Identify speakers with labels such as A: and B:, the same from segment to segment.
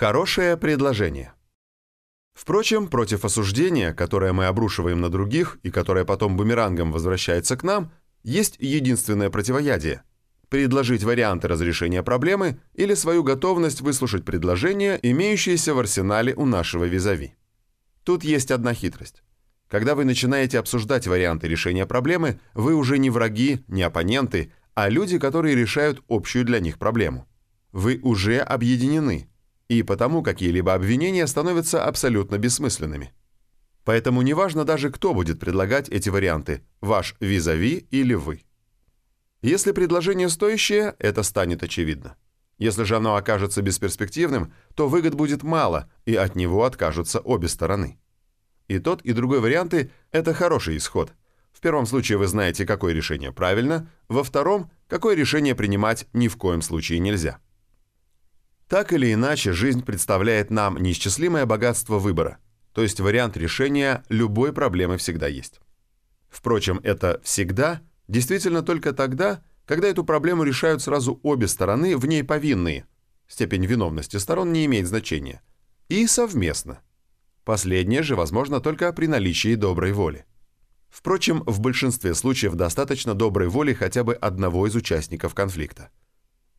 A: Хорошее предложение. Впрочем, против осуждения, которое мы обрушиваем на других и которое потом бумерангом возвращается к нам, есть единственное противоядие – предложить варианты разрешения проблемы или свою готовность выслушать предложения, имеющиеся в арсенале у нашего визави. Тут есть одна хитрость. Когда вы начинаете обсуждать варианты решения проблемы, вы уже не враги, не оппоненты, а люди, которые решают общую для них проблему. Вы уже объединены, и потому какие-либо обвинения становятся абсолютно бессмысленными. Поэтому неважно даже, кто будет предлагать эти варианты – ваш визави или вы. Если предложение стоящее, это станет очевидно. Если же оно окажется бесперспективным, то выгод будет мало, и от него откажутся обе стороны. И тот, и другой варианты – это хороший исход. В первом случае вы знаете, какое решение правильно, во втором – какое решение принимать ни в коем случае нельзя. Так или иначе, жизнь представляет нам неисчислимое богатство выбора, то есть вариант решения любой проблемы всегда есть. Впрочем, это «всегда» действительно только тогда, когда эту проблему решают сразу обе стороны, в ней повинные. Степень виновности сторон не имеет значения. И совместно. Последнее же возможно только при наличии доброй воли. Впрочем, в большинстве случаев достаточно доброй воли хотя бы одного из участников конфликта.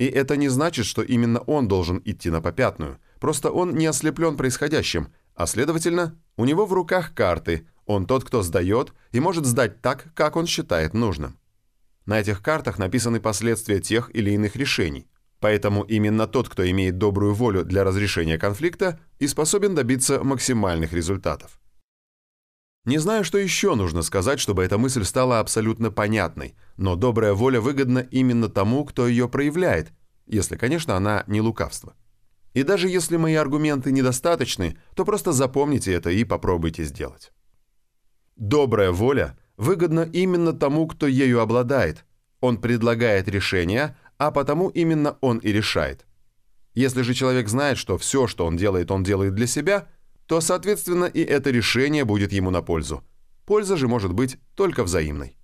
A: И это не значит, что именно он должен идти на попятную. Просто он не ослеплен происходящим, а следовательно, у него в руках карты, он тот, кто сдает, и может сдать так, как он считает нужным. На этих картах написаны последствия тех или иных решений. Поэтому именно тот, кто имеет добрую волю для разрешения конфликта, и способен добиться максимальных результатов. Не знаю, что еще нужно сказать, чтобы эта мысль стала абсолютно понятной, но добрая воля выгодна именно тому, кто ее проявляет, если, конечно, она не лукавство. И даже если мои аргументы недостаточны, то просто запомните это и попробуйте сделать. Добрая воля выгодна именно тому, кто ею обладает. Он предлагает решения, а потому именно он и решает. Если же человек знает, что все, что он делает, он делает для себя – то, соответственно, и это решение будет ему на пользу. Польза же может быть только взаимной.